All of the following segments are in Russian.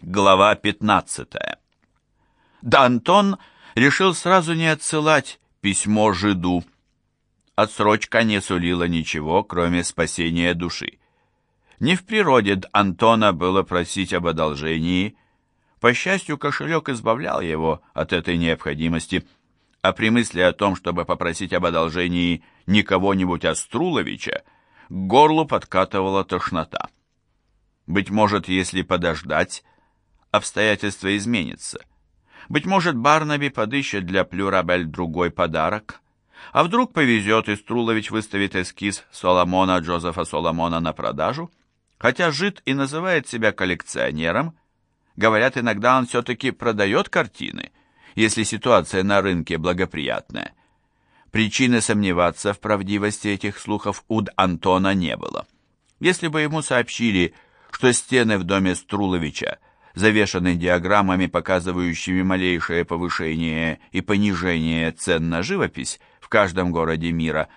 Глава 15. Д'Антон решил сразу не отсылать письмо жиду. Отсрочка не сулила ничего, кроме спасения души. Не в природе Антона было просить об одолжении. По счастью, кошелек избавлял его от этой необходимости – а при мысли о том, чтобы попросить об одолжении не кого-нибудь Оструловича, к горлу подкатывала тошнота. Быть может, если подождать, обстоятельства изменятся. Быть может, Барнаби подыщет для Плюрабель другой подарок. А вдруг повезет, и Струлович выставит эскиз Соломона Джозефа Соломона на продажу? Хотя жид и называет себя коллекционером, говорят, иногда он все-таки продает картины – если ситуация на рынке благоприятная. Причины сомневаться в правдивости этих слухов у Антона не было. Если бы ему сообщили, что стены в доме Струловича завешаны диаграммами, показывающими малейшее повышение и понижение цен на живопись в каждом городе мира,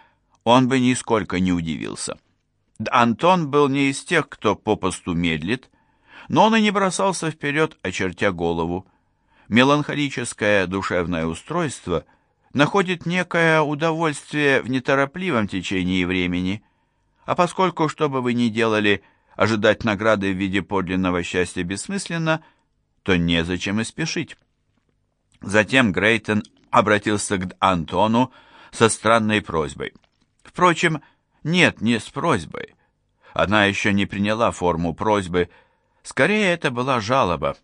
он бы нисколько не удивился. Антон был не из тех, кто попосту медлит, но он и не бросался вперед, очертя голову меланхолическое душевное устройство находит некое удовольствие в неторопливом течении времени, а поскольку, что бы вы ни делали, ожидать награды в виде подлинного счастья бессмысленно, то незачем и спешить. Затем Грейтон обратился к Антону со странной просьбой. Впрочем, нет, не с просьбой. Она еще не приняла форму просьбы, скорее это была жалоба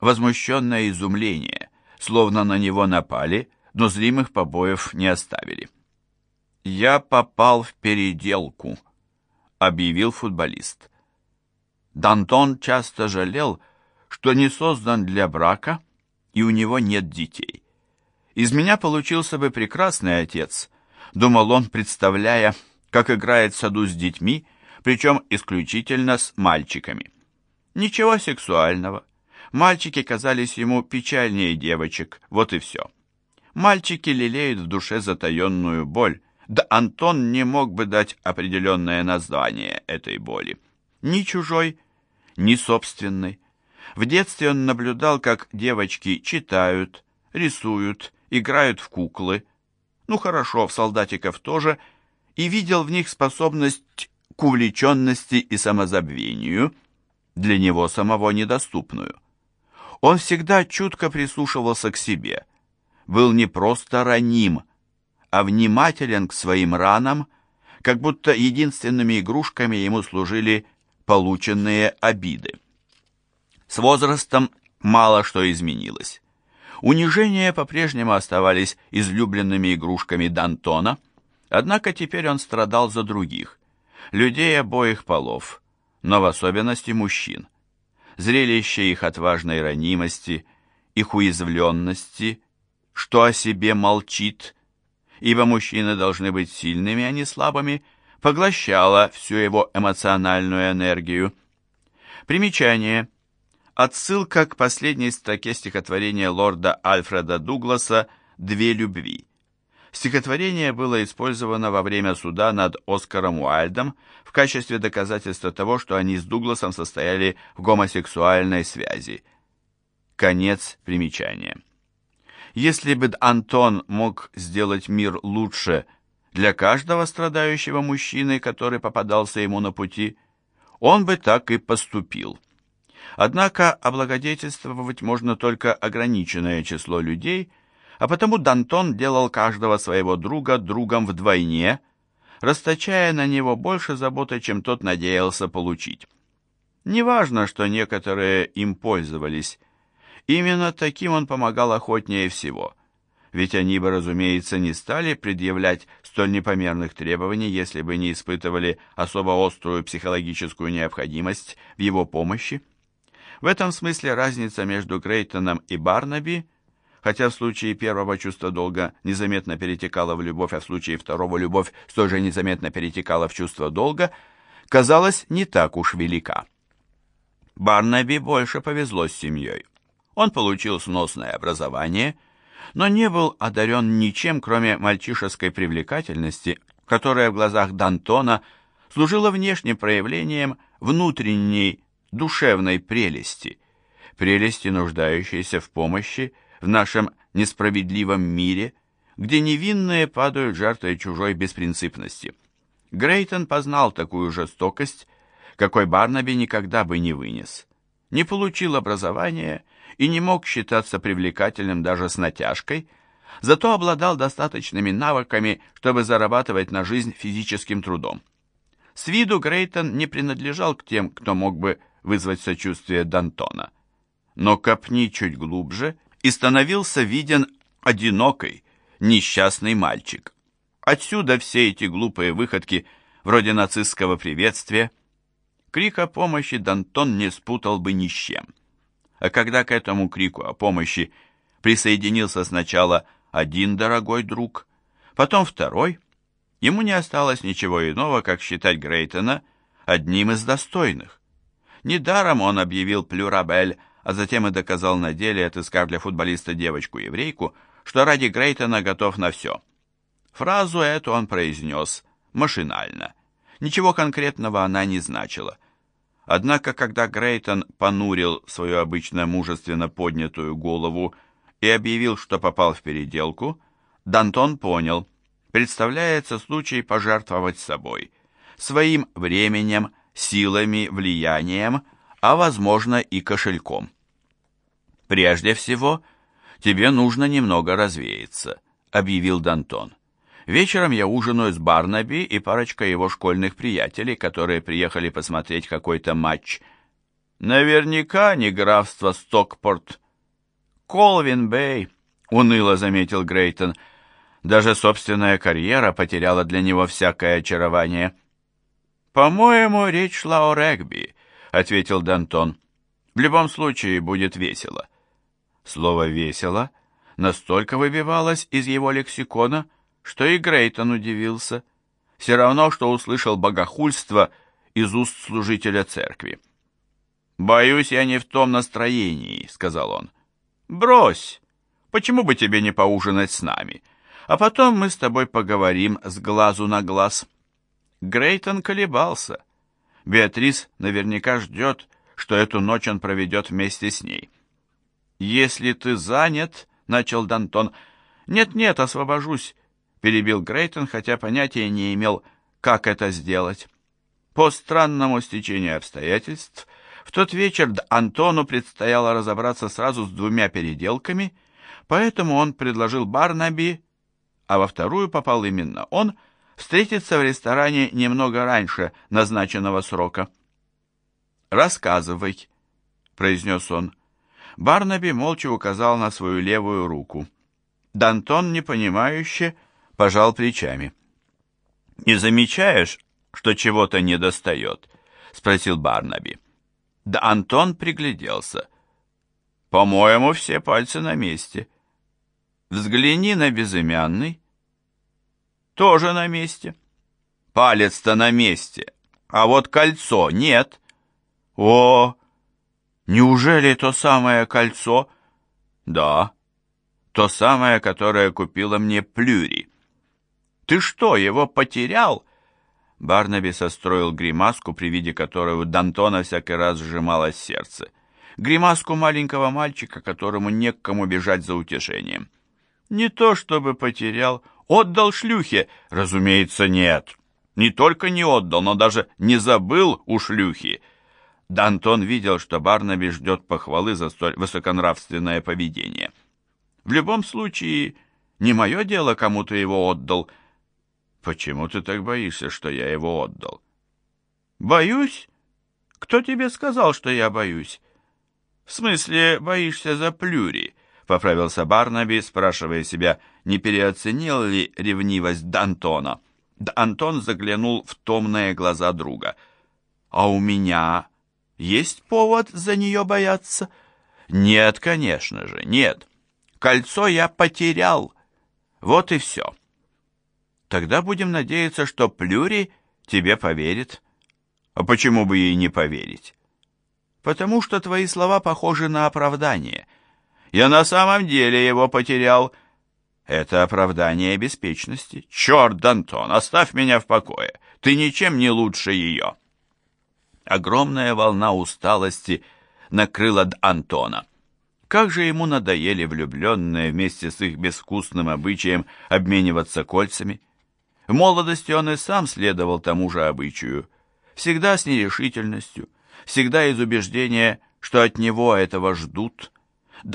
возмущенное изумление, словно на него напали, но зримых побоев не оставили. «Я попал в переделку», — объявил футболист. Дантон часто жалел, что не создан для брака, и у него нет детей. Из меня получился бы прекрасный отец, думал он, представляя, как играет в саду с детьми, причем исключительно с мальчиками. Ничего сексуального, Мальчики казались ему печальнее девочек, вот и все. Мальчики лелеют в душе затаенную боль, да Антон не мог бы дать определенное название этой боли. Ни чужой, ни собственной. В детстве он наблюдал, как девочки читают, рисуют, играют в куклы, ну хорошо, в солдатиков тоже, и видел в них способность к увлеченности и самозабвению, для него самого недоступную. Он всегда чутко прислушивался к себе, был не просто раним, а внимателен к своим ранам, как будто единственными игрушками ему служили полученные обиды. С возрастом мало что изменилось. Унижения по-прежнему оставались излюбленными игрушками Д'Антона, однако теперь он страдал за других, людей обоих полов, но в особенности мужчин зрелище их отважной ранимости, их уязвленности, что о себе молчит, ибо мужчины должны быть сильными, а не слабыми, поглощало всю его эмоциональную энергию. Примечание. Отсылка к последней строке стихотворения лорда Альфреда Дугласа «Две любви». Стихотворение было использовано во время суда над Оскаром Уайльдом в качестве доказательства того, что они с Дугласом состояли в гомосексуальной связи. Конец примечания. Если бы Антон мог сделать мир лучше для каждого страдающего мужчины, который попадался ему на пути, он бы так и поступил. Однако облагодетельствовать можно только ограниченное число людей – а потому Дантон делал каждого своего друга другом вдвойне, расточая на него больше заботы, чем тот надеялся получить. Неважно, что некоторые им пользовались. Именно таким он помогал охотнее всего. Ведь они бы, разумеется, не стали предъявлять столь непомерных требований, если бы не испытывали особо острую психологическую необходимость в его помощи. В этом смысле разница между Грейтоном и Барнаби хотя в случае первого чувство долга незаметно перетекало в любовь, а в случае второго любовь столь же незаметно перетекала в чувство долга, казалось не так уж велика. Барнаби больше повезло с семьей. Он получил сносное образование, но не был одарен ничем, кроме мальчишеской привлекательности, которая в глазах Д'Антона служила внешним проявлением внутренней душевной прелести, прелести, нуждающиеся в помощи в нашем несправедливом мире, где невинные падают жертвой чужой беспринципности. Грейтон познал такую жестокость, какой Барнаби никогда бы не вынес. Не получил образования и не мог считаться привлекательным даже с натяжкой, зато обладал достаточными навыками, чтобы зарабатывать на жизнь физическим трудом. С виду Грейтон не принадлежал к тем, кто мог бы вызвать сочувствие Д'Антона. Но копни чуть глубже, и становился виден одинокий, несчастный мальчик. Отсюда все эти глупые выходки, вроде нацистского приветствия. Крик о помощи Д'Антон не спутал бы ни с чем. А когда к этому крику о помощи присоединился сначала один дорогой друг, потом второй, ему не осталось ничего иного, как считать Грейтона одним из достойных. Недаром он объявил плюрабель, а затем и доказал на деле, отыскав для футболиста девочку-еврейку, что ради Грейтона готов на все. Фразу эту он произнес машинально. Ничего конкретного она не значила. Однако, когда Грейтон понурил свою обычно мужественно поднятую голову и объявил, что попал в переделку, Дантон понял, представляется случай пожертвовать собой, своим временем, силами, влиянием, а, возможно, и кошельком. «Прежде всего, тебе нужно немного развеяться», — объявил Дантон. «Вечером я ужинаю с Барнаби и парочкой его школьных приятелей, которые приехали посмотреть какой-то матч. Наверняка не графство Стокпорт, Колвин Бэй, уныло заметил Грейтон. Даже собственная карьера потеряла для него всякое очарование. «По-моему, речь шла о регби», — ответил Дантон. «В любом случае будет весело». Слово «весело» настолько выбивалось из его лексикона, что и Грейтон удивился. Все равно, что услышал богохульство из уст служителя церкви. «Боюсь, я не в том настроении», — сказал он. «Брось! Почему бы тебе не поужинать с нами? А потом мы с тобой поговорим с глазу на глаз». Грейтон колебался. Беатрис наверняка ждет, что эту ночь он проведет вместе с ней. «Если ты занят», — начал Дантон. «Нет-нет, освобожусь», — перебил Грейтон, хотя понятия не имел, как это сделать. По странному стечению обстоятельств — в тот вечер Антону предстояло разобраться сразу с двумя переделками, поэтому он предложил Барнаби, а во вторую попал именно он, встретиться в ресторане немного раньше назначенного срока. «Рассказывай», — произнес он. Барнаби молча указал на свою левую руку. Дантон, непонимающе, пожал плечами. «Не замечаешь, что чего-то недостает?» — спросил Барнаби. Да Антон пригляделся. По-моему, все пальцы на месте. Взгляни на безымянный. Тоже на месте. Палец-то на месте, а вот кольцо нет. О, неужели то самое кольцо? Да, то самое, которое купила мне Плюри. Ты что, его потерял? Барнаби состроил гримаску, при виде которой у Д'Антона всякий раз сжималось сердце. Гримаску маленького мальчика, которому не к кому бежать за утешением. Не то чтобы потерял, отдал шлюхе, разумеется, нет. Не только не отдал, но даже не забыл у шлюхи. Д'Антон видел, что Барнаби ждет похвалы за столь высоконравственное поведение. В любом случае, не мое дело, кому ты его отдал — «Почему ты так боишься, что я его отдал?» «Боюсь? Кто тебе сказал, что я боюсь?» «В смысле, боишься за Плюри?» — поправился Барнаби, спрашивая себя, не переоценил ли ревнивость Д'Антона. Д'Антон заглянул в томные глаза друга. «А у меня есть повод за нее бояться?» «Нет, конечно же, нет. Кольцо я потерял. Вот и все». Тогда будем надеяться, что Плюри тебе поверит. А почему бы ей не поверить? Потому что твои слова похожи на оправдание. Я на самом деле его потерял. Это оправдание беспечности. Черт, Д'Антон, оставь меня в покое. Ты ничем не лучше ее. Огромная волна усталости накрыла Антона. Как же ему надоели влюбленные вместе с их безвкусным обычаем обмениваться кольцами. В молодости он и сам следовал тому же обычаю, всегда с нерешительностью, всегда из убеждения, что от него этого ждут.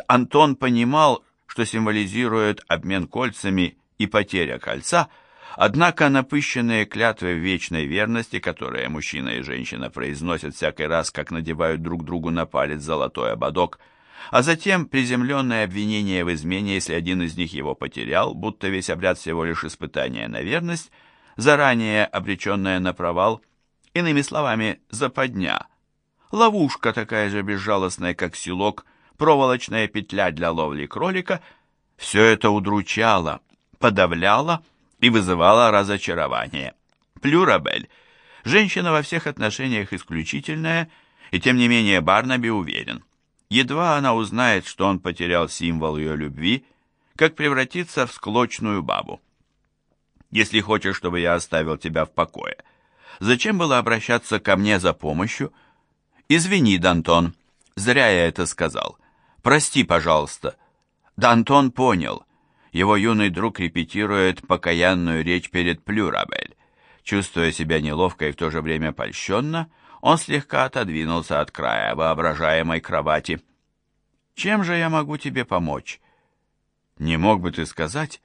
Антон понимал, что символизирует обмен кольцами и потеря кольца, однако напыщенные клятвы вечной верности, которые мужчина и женщина произносят всякий раз, как надевают друг другу на палец золотой ободок – а затем приземленное обвинение в измене, если один из них его потерял, будто весь обряд всего лишь испытание на верность, заранее обреченное на провал, иными словами, западня, ловушка такая же безжалостная, как селок, проволочная петля для ловли кролика, все это удручало, подавляло и вызывало разочарование. Плюрабель, женщина во всех отношениях исключительная, и тем не менее Барнаби уверен, Едва она узнает, что он потерял символ ее любви, как превратиться в склочную бабу. Если хочешь, чтобы я оставил тебя в покое, зачем было обращаться ко мне за помощью? Извини, Дантон, зря я это сказал. Прости, пожалуйста. Дантон понял. Его юный друг репетирует покаянную речь перед Плюрабель. Чувствуя себя неловко и в то же время польщенно, он слегка отодвинулся от края воображаемой кровати. «Чем же я могу тебе помочь?» «Не мог бы ты сказать,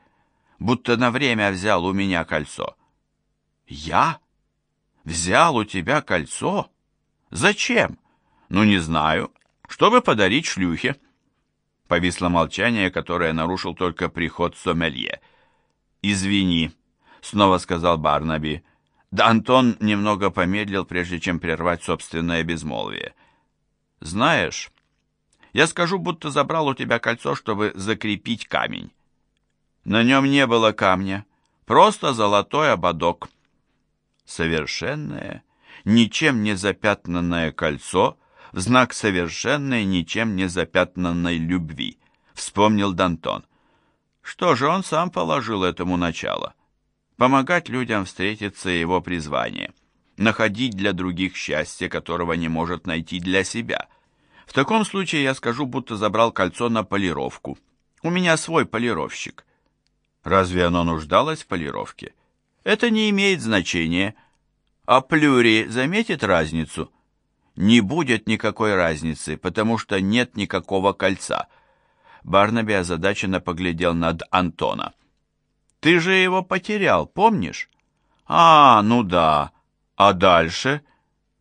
будто на время взял у меня кольцо?» «Я? Взял у тебя кольцо? Зачем?» «Ну, не знаю. Чтобы подарить шлюхе». Повисло молчание, которое нарушил только приход сомелье. «Извини», — снова сказал Барнаби, — да Антон немного помедлил, прежде чем прервать собственное безмолвие. «Знаешь, я скажу, будто забрал у тебя кольцо, чтобы закрепить камень. На нем не было камня, просто золотой ободок. Совершенное, ничем не запятнанное кольцо в знак совершенной, ничем не запятнанной любви», — вспомнил Дантон. Что же, он сам положил этому начало. Помогать людям встретиться его призвание. Находить для других счастье, которого не может найти для себя. В таком случае я скажу, будто забрал кольцо на полировку. У меня свой полировщик. Разве оно нуждалось в полировке? Это не имеет значения. А Плюри заметит разницу? Не будет никакой разницы, потому что нет никакого кольца. Барнаби озадаченно поглядел над Антона. Ты же его потерял, помнишь? А, ну да. А дальше?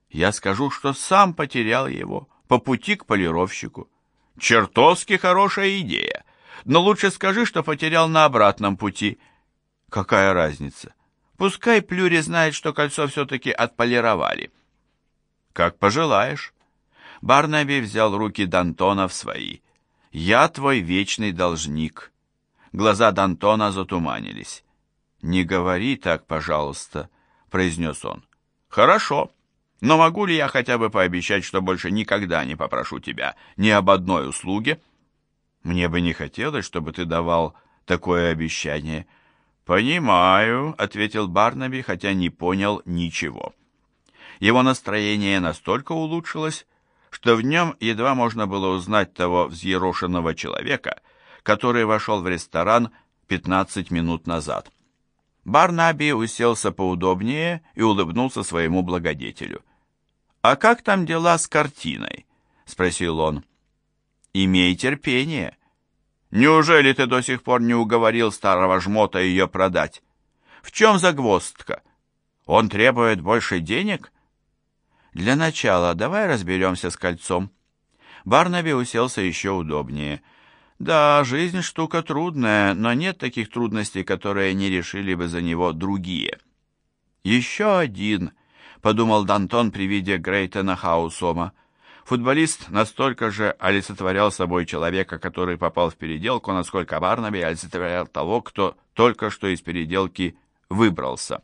Я скажу, что сам потерял его по пути к полировщику. Чертовски хорошая идея. Но лучше скажи, что потерял на обратном пути. Какая разница? Пускай Плюри знает, что кольцо все-таки отполировали. Как пожелаешь. Барнаби взял руки Д'Антона в свои. «Я твой вечный должник. Глаза Д'Антона затуманились. «Не говори так, пожалуйста», — произнес он. «Хорошо, но могу ли я хотя бы пообещать, что больше никогда не попрошу тебя ни об одной услуге?» «Мне бы не хотелось, чтобы ты давал такое обещание». «Понимаю», — ответил Барнаби, хотя не понял ничего. Его настроение настолько улучшилось, что в нем едва можно было узнать того взъерошенного человека, который вошел в ресторан 15 минут назад. Барнаби уселся поудобнее и улыбнулся своему благодетелю. «А как там дела с картиной?» — спросил он. «Имей терпение. Неужели ты до сих пор не уговорил старого жмота ее продать? В чем загвоздка? Он требует больше денег?» «Для начала давай разберемся с кольцом». Барнаби уселся еще удобнее — да, жизнь штука трудная, но нет таких трудностей, которые не решили бы за него другие. Еще один, подумал Дантон при виде Грейтона Хаусома. Футболист настолько же олицетворял собой человека, который попал в переделку, насколько Барнаби олицетворял того, кто только что из переделки выбрался.